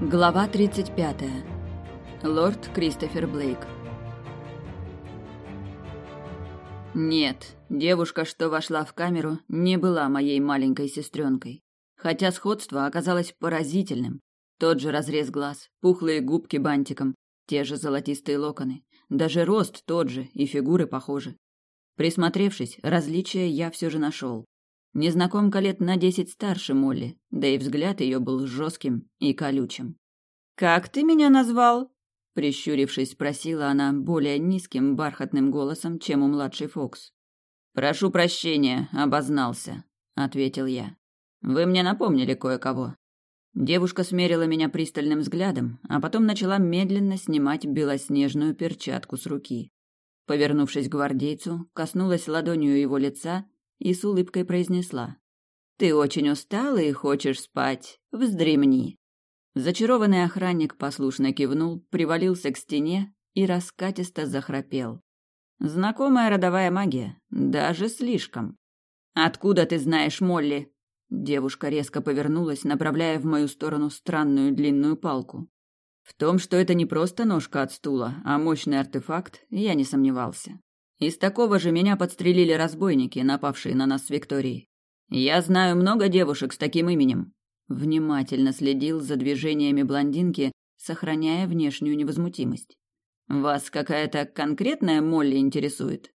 Глава 35. Лорд Кристофер Блейк. Нет, девушка, что вошла в камеру, не была моей маленькой сестренкой. Хотя сходство оказалось поразительным. Тот же разрез глаз, пухлые губки бантиком, те же золотистые локоны. Даже рост тот же, и фигуры похожи. Присмотревшись, различия я все же нашел. Незнакомка лет на десять старше Молли, да и взгляд ее был жестким и колючим. «Как ты меня назвал?» Прищурившись, спросила она более низким бархатным голосом, чем у младшей Фокс. «Прошу прощения, обознался», — ответил я. «Вы мне напомнили кое-кого». Девушка смерила меня пристальным взглядом, а потом начала медленно снимать белоснежную перчатку с руки. Повернувшись к гвардейцу, коснулась ладонью его лица и с улыбкой произнесла. «Ты очень устал и хочешь спать. Вздремни». Зачарованный охранник послушно кивнул, привалился к стене и раскатисто захрапел. Знакомая родовая магия, даже слишком. «Откуда ты знаешь Молли?» Девушка резко повернулась, направляя в мою сторону странную длинную палку. В том, что это не просто ножка от стула, а мощный артефакт, я не сомневался. Из такого же меня подстрелили разбойники, напавшие на нас с Викторией. Я знаю много девушек с таким именем. Внимательно следил за движениями блондинки, сохраняя внешнюю невозмутимость. Вас какая-то конкретная Молли интересует?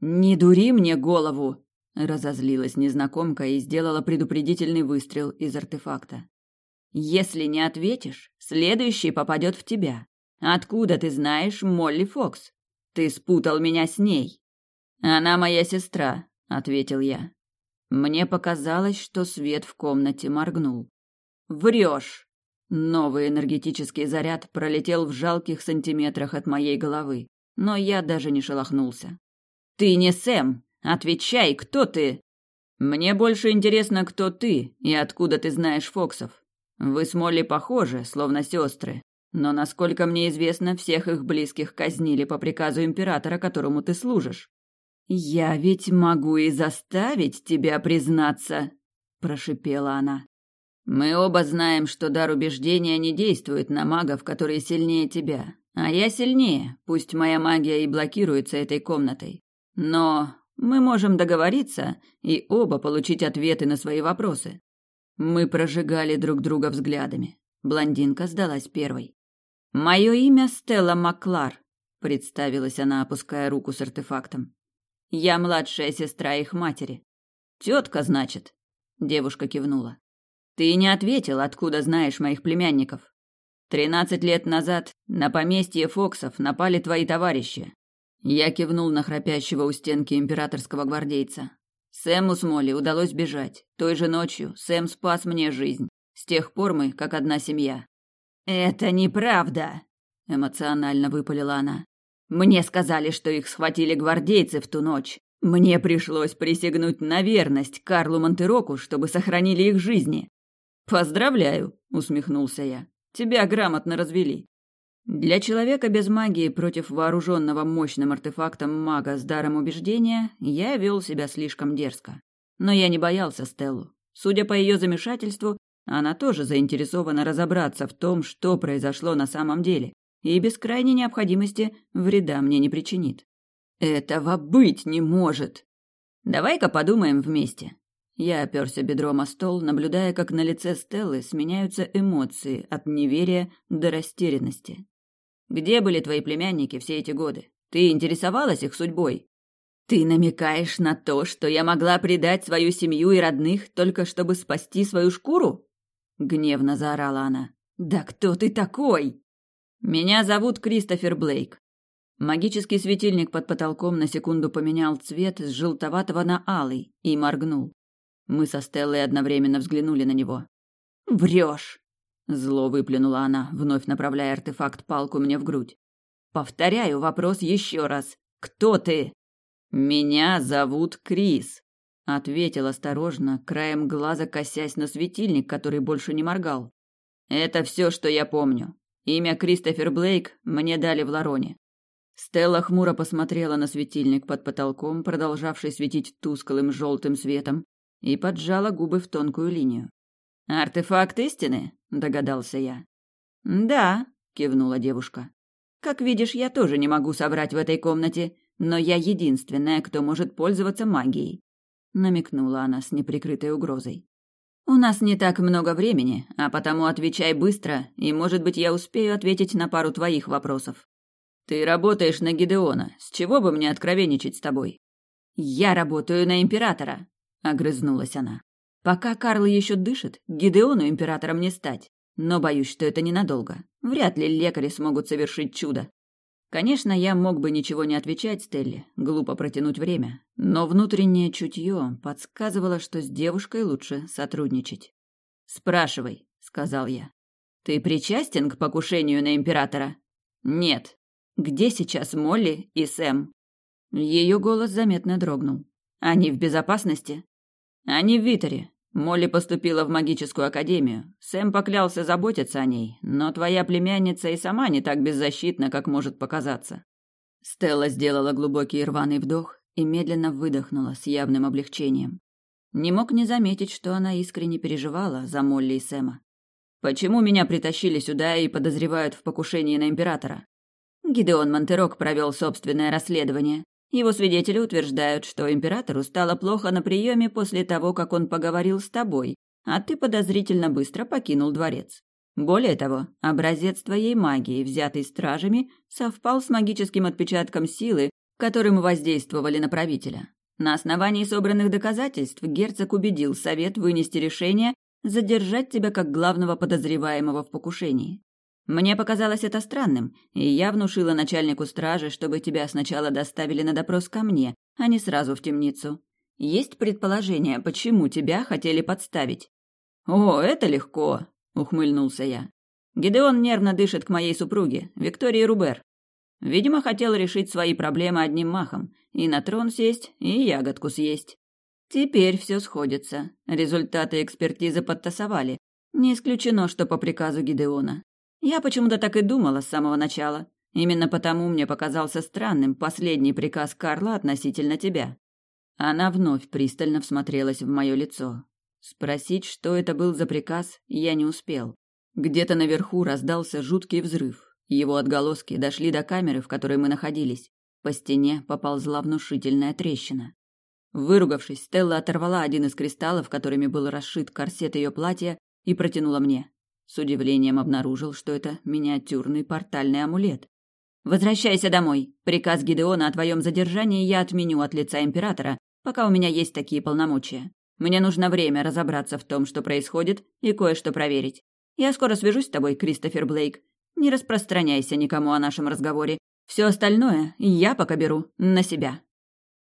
Не дури мне голову, разозлилась незнакомка и сделала предупредительный выстрел из артефакта. Если не ответишь, следующий попадет в тебя. Откуда ты знаешь Молли Фокс? Ты спутал меня с ней. Она моя сестра, ответил я. Мне показалось, что свет в комнате моргнул. Врешь. Новый энергетический заряд пролетел в жалких сантиметрах от моей головы, но я даже не шелохнулся. Ты не Сэм. Отвечай, кто ты? Мне больше интересно, кто ты и откуда ты знаешь Фоксов. Вы с Молли похожи, словно сестры. Но, насколько мне известно, всех их близких казнили по приказу императора, которому ты служишь. Я ведь могу и заставить тебя признаться, прошипела она. Мы оба знаем, что дар убеждения не действует на магов, которые сильнее тебя. А я сильнее, пусть моя магия и блокируется этой комнатой. Но мы можем договориться и оба получить ответы на свои вопросы. Мы прожигали друг друга взглядами. Блондинка сдалась первой. «Мое имя Стелла Маклар», — представилась она, опуская руку с артефактом. «Я младшая сестра их матери». «Тетка, значит?» — девушка кивнула. «Ты не ответил, откуда знаешь моих племянников. Тринадцать лет назад на поместье Фоксов напали твои товарищи». Я кивнул на храпящего у стенки императорского гвардейца. Сэму с Молли удалось бежать. Той же ночью Сэм спас мне жизнь. С тех пор мы как одна семья. «Это неправда!» – эмоционально выпалила она. «Мне сказали, что их схватили гвардейцы в ту ночь. Мне пришлось присягнуть на верность Карлу Монтероку, чтобы сохранили их жизни». «Поздравляю!» – усмехнулся я. «Тебя грамотно развели». Для человека без магии против вооруженного мощным артефактом мага с даром убеждения я вел себя слишком дерзко. Но я не боялся Стеллу. Судя по ее замешательству, она тоже заинтересована разобраться в том, что произошло на самом деле, и без крайней необходимости вреда мне не причинит. Этого быть не может. Давай-ка подумаем вместе. Я оперся бедром о стол, наблюдая, как на лице Стеллы сменяются эмоции от неверия до растерянности. Где были твои племянники все эти годы? Ты интересовалась их судьбой? Ты намекаешь на то, что я могла предать свою семью и родных только чтобы спасти свою шкуру? Гневно заорала она. Да кто ты такой? Меня зовут Кристофер Блейк. Магический светильник под потолком на секунду поменял цвет с желтоватого на алый и моргнул. Мы со Стеллой одновременно взглянули на него. Врешь! Зло выплюнула она, вновь направляя артефакт палку мне в грудь. Повторяю вопрос еще раз. Кто ты? Меня зовут Крис, ответил осторожно, краем глаза косясь на светильник, который больше не моргал. Это все, что я помню. Имя Кристофер Блейк мне дали в Лароне. Стелла хмуро посмотрела на светильник под потолком, продолжавший светить тусклым желтым светом, и поджала губы в тонкую линию. «Артефакт истины?» – догадался я. Да, кивнула девушка. Как видишь, я тоже не могу собрать в этой комнате, но я единственная, кто может пользоваться магией, намекнула она с неприкрытой угрозой. У нас не так много времени, а потому отвечай быстро, и, может быть, я успею ответить на пару твоих вопросов. Ты работаешь на Гидеона. С чего бы мне откровенничать с тобой? Я работаю на императора, огрызнулась она. Пока Карл еще дышит, Гидеону императором не стать. Но боюсь, что это ненадолго. Вряд ли лекари смогут совершить чудо. Конечно, я мог бы ничего не отвечать Стелле, глупо протянуть время, но внутреннее чутье подсказывало, что с девушкой лучше сотрудничать. «Спрашивай», — сказал я. «Ты причастен к покушению на императора?» «Нет». «Где сейчас Молли и Сэм?» Ее голос заметно дрогнул. «Они в безопасности?» «Они в Витере. Молли поступила в магическую академию. Сэм поклялся заботиться о ней, но твоя племянница и сама не так беззащитна, как может показаться. Стелла сделала глубокий рваный вдох и медленно выдохнула с явным облегчением. Не мог не заметить, что она искренне переживала за Молли и Сэма. Почему меня притащили сюда и подозревают в покушении на императора? Гидеон Монтерок провел собственное расследование. Его свидетели утверждают, что императору стало плохо на приеме после того, как он поговорил с тобой, а ты подозрительно быстро покинул дворец. Более того, образец твоей магии, взятый стражами, совпал с магическим отпечатком силы, которым воздействовали на правителя. На основании собранных доказательств герцог убедил совет вынести решение задержать тебя как главного подозреваемого в покушении. Мне показалось это странным, и я внушила начальнику стражи, чтобы тебя сначала доставили на допрос ко мне, а не сразу в темницу. Есть предположение, почему тебя хотели подставить? О, это легко, ухмыльнулся я. Гидеон нервно дышит к моей супруге, Виктории Рубер. Видимо, хотел решить свои проблемы одним махом, и на трон сесть, и ягодку съесть. Теперь все сходится. Результаты экспертизы подтасовали. Не исключено, что по приказу Гидеона. Я почему-то так и думала с самого начала. Именно потому мне показался странным последний приказ Карла относительно тебя. Она вновь пристально всмотрелась в мое лицо. Спросить, что это был за приказ, я не успел. Где-то наверху раздался жуткий взрыв. Его отголоски дошли до камеры, в которой мы находились. По стене поползла внушительная трещина. Выругавшись, Стелла оторвала один из кристаллов, которыми был расшит корсет ее платья, и протянула мне. С удивлением обнаружил, что это миниатюрный портальный амулет. «Возвращайся домой. Приказ Гидеона о твоем задержании я отменю от лица императора, пока у меня есть такие полномочия. Мне нужно время разобраться в том, что происходит, и кое-что проверить. Я скоро свяжусь с тобой, Кристофер Блейк. Не распространяйся никому о нашем разговоре. Все остальное я пока беру на себя».